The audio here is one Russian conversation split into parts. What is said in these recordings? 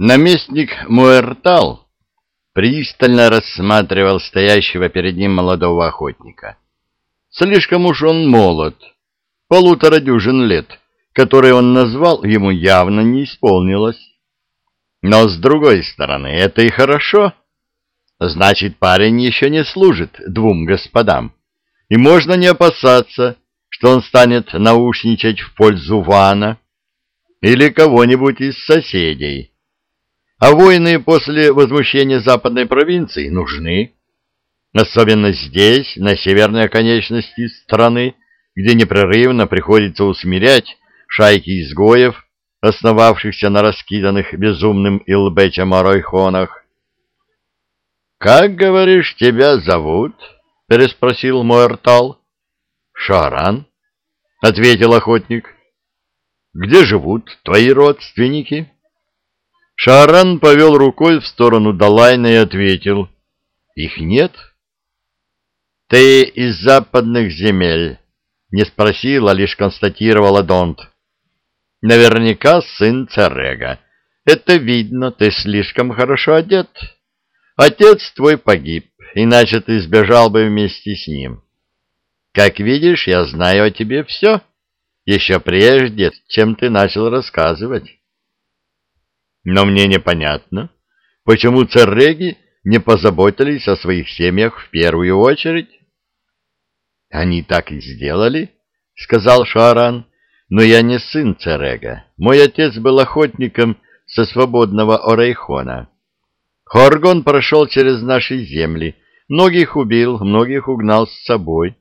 Наместник Муэртал пристально рассматривал стоящего перед ним молодого охотника. Слишком уж он молод, полутора дюжин лет, которые он назвал, ему явно не исполнилось. Но, с другой стороны, это и хорошо. Значит, парень еще не служит двум господам, и можно не опасаться, что он станет наушничать в пользу Вана или кого-нибудь из соседей. А войны после возмущения западной провинции нужны, особенно здесь, на северной оконечности страны, где непрерывно приходится усмирять шайки изгоев, основавшихся на раскиданных безумным Илбечем Аройхонах. — Как, говоришь, тебя зовут? — переспросил Муэртал. — Шаран, — ответил охотник. — Где живут твои родственники? — Шаран повел рукой в сторону Далайна и ответил. «Их нет?» «Ты из западных земель», — не спросил, а лишь констатировала Донт. «Наверняка сын Царега. Это видно, ты слишком хорошо одет. Отец твой погиб, иначе ты сбежал бы вместе с ним. Как видишь, я знаю о тебе все, еще прежде, чем ты начал рассказывать». Но мне непонятно, почему цареги не позаботились о своих семьях в первую очередь. — Они так и сделали, — сказал Шааран, — но я не сын царега. Мой отец был охотником со свободного Орейхона. Хоргон прошел через наши земли, многих убил, многих угнал с собой,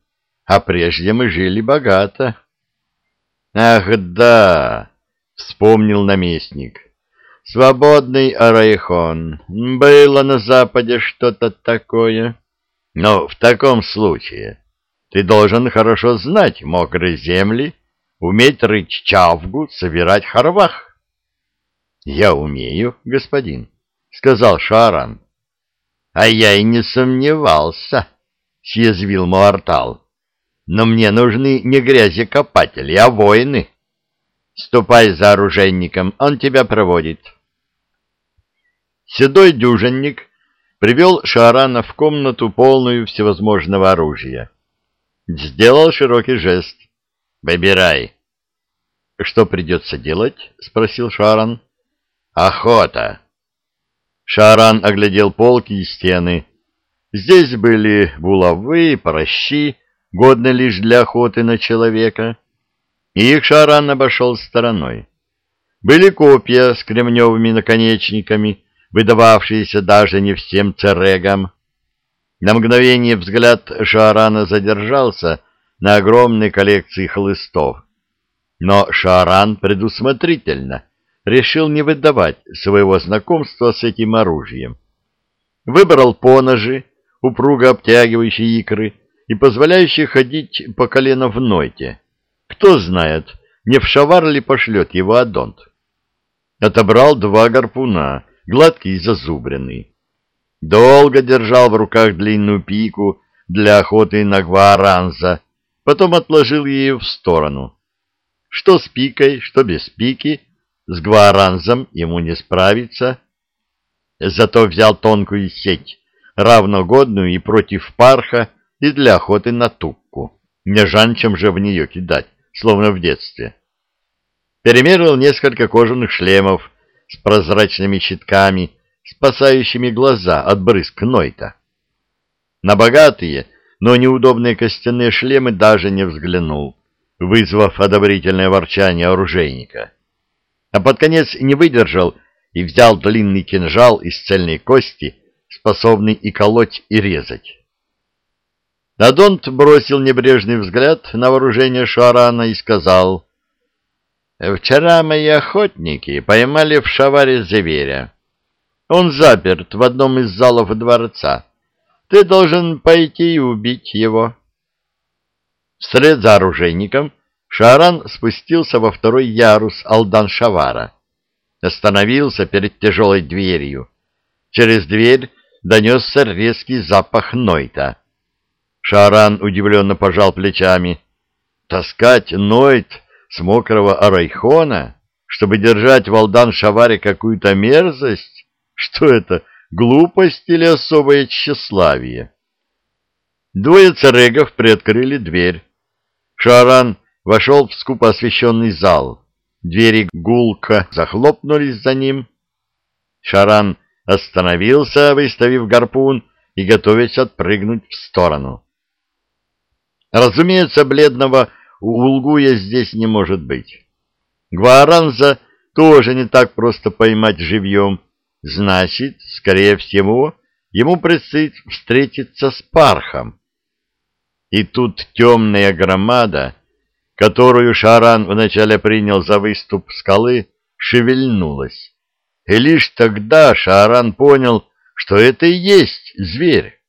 а прежде мы жили богато. — Ах, да! — вспомнил наместник. Свободный Арайхон. Было на Западе что-то такое. Но в таком случае ты должен хорошо знать мокрые земли, уметь рыть чавгу, собирать харвах. — Я умею, господин, — сказал Шаран. — А я и не сомневался, — съязвил Муартал. — Но мне нужны не грязекопатели, а воины. Ступай за оружейником, он тебя проводит. — Седой дюжинник привел Шаарана в комнату, полную всевозможного оружия. Сделал широкий жест. «Выбирай». «Что придется делать?» — спросил Шааран. «Охота». Шааран оглядел полки и стены. Здесь были булавы прощи, годные лишь для охоты на человека. И их Шааран обошел стороной. Были копья с кремневыми наконечниками, выдававшиеся даже не всем церегам. На мгновение взгляд Шаарана задержался на огромной коллекции хлыстов. Но Шааран предусмотрительно решил не выдавать своего знакомства с этим оружием. Выбрал поножи, упруго обтягивающие икры и позволяющие ходить по колено в нойте. Кто знает, не в шавар ли пошлет его Адонт. Отобрал два гарпуна — гладкий и зазубренный. Долго держал в руках длинную пику для охоты на гваранза, потом отложил ее в сторону. Что с пикой, что без пики, с гваранзом ему не справиться. Зато взял тонкую сеть, равногодную и против парха, и для охоты на тупку. Не жанчем же в нее кидать, словно в детстве. Перемерил несколько кожаных шлемов, с прозрачными щитками, спасающими глаза от брызг Нойта. На богатые, но неудобные костяные шлемы даже не взглянул, вызвав одобрительное ворчание оружейника. А под конец не выдержал и взял длинный кинжал из цельной кости, способный и колоть, и резать. Надонт бросил небрежный взгляд на вооружение Шарана и сказал — Вчера мои охотники поймали в шаваре зверя. Он заперт в одном из залов дворца. Ты должен пойти и убить его. Вслед за оружейником Шаран спустился во второй ярус Алдан-Шавара. Остановился перед тяжелой дверью. Через дверь донесся резкий запах Нойта. Шаран удивленно пожал плечами. Таскать Нойт с мокрого арайхона чтобы держать в Алдан-Шаваре какую-то мерзость? Что это, глупость или особое тщеславие? Двое царегов приоткрыли дверь. Шаран вошел в скупо освещенный зал. Двери гулко захлопнулись за ним. Шаран остановился, выставив гарпун и готовясь отпрыгнуть в сторону. Разумеется, бледного улгуя здесь не может быть. Гваранза тоже не так просто поймать живьем. Значит, скорее всего, ему предстоит встретиться с пархом. И тут темная громада, которую Шаран вначале принял за выступ скалы, шевельнулась. И лишь тогда Шаран понял, что это и есть зверь.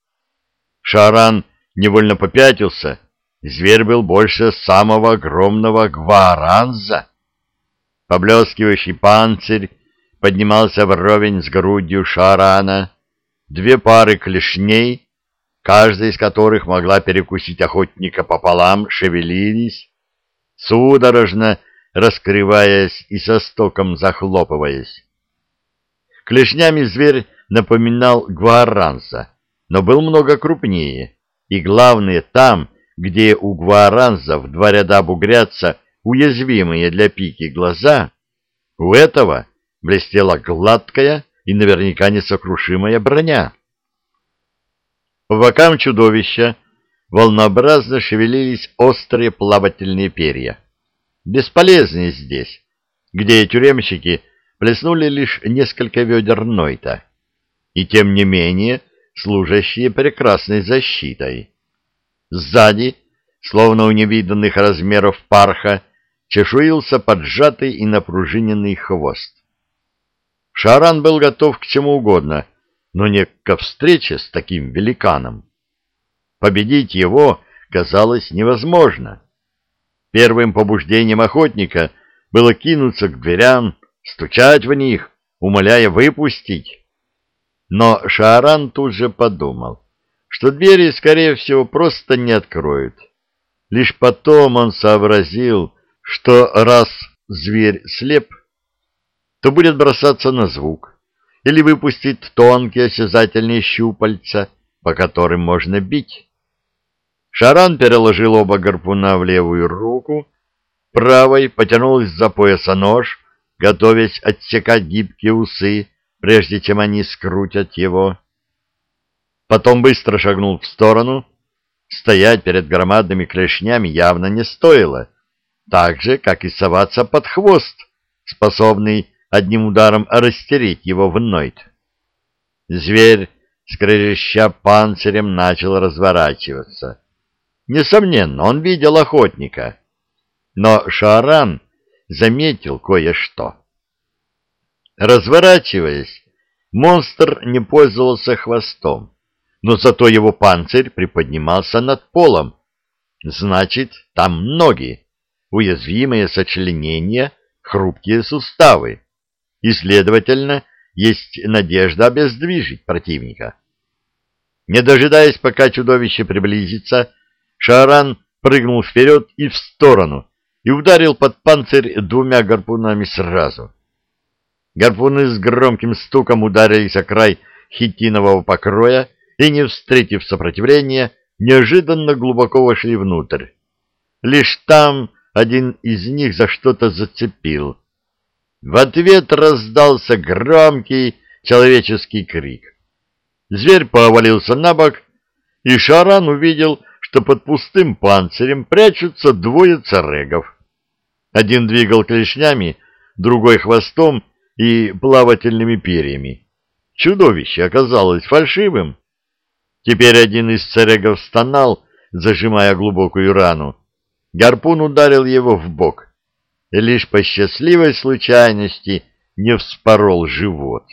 Шаран невольно попятился. Зверь был больше самого огромного гваранза. Поблескивающий панцирь поднимался вровень с грудью Шарана. Две пары клешней, каждая из которых могла перекусить охотника пополам, шевелились, судорожно раскрываясь и со стоком захлопываясь. Клешнями зверь напоминал гваранза, но был много крупнее, и главное там, где у гваранза в два ряда бугрятся уязвимые для пики глаза, у этого блестела гладкая и наверняка несокрушимая броня. По бокам чудовища волнообразно шевелились острые плавательные перья. Бесполезные здесь, где тюремщики плеснули лишь несколько ведер нойта, и тем не менее служащие прекрасной защитой. Сзади, словно у невиданных размеров парха, чешуился поджатый и напружиненный хвост. Шаран был готов к чему угодно, но не ко встрече с таким великаном. Победить его казалось невозможно. Первым побуждением охотника было кинуться к дверям, стучать в них, умоляя выпустить. Но Шааран тут же подумал, что двери, скорее всего, просто не откроют. Лишь потом он сообразил, что раз зверь слеп, то будет бросаться на звук или выпустит тонкие осязательные щупальца, по которым можно бить. Шаран переложил оба гарпуна в левую руку, правой потянул из-за пояса нож, готовясь отсекать гибкие усы, прежде чем они скрутят его. Потом быстро шагнул в сторону. Стоять перед громадными клешнями явно не стоило, так же, как и соваться под хвост, способный одним ударом растереть его в нойт. Зверь, скрежеща панцирем, начал разворачиваться. Несомненно, он видел охотника, но Шааран заметил кое-что. Разворачиваясь, монстр не пользовался хвостом, но зато его панцирь приподнимался над полом. Значит, там ноги, уязвимые сочленения, хрупкие суставы, и, следовательно, есть надежда обездвижить противника. Не дожидаясь, пока чудовище приблизится, Шаран прыгнул вперед и в сторону и ударил под панцирь двумя гарпунами сразу. Гарпуны с громким стуком ударились о край хитинового покроя и, не встретив сопротивления, неожиданно глубоко вошли внутрь. Лишь там один из них за что-то зацепил. В ответ раздался громкий человеческий крик. Зверь повалился на бок, и Шаран увидел, что под пустым панцирем прячутся двое царегов. Один двигал клешнями, другой хвостом и плавательными перьями. Чудовище оказалось фальшивым. Теперь один из царегов стонал, зажимая глубокую рану. Гарпун ударил его в бок и лишь по счастливой случайности не вспорол живот.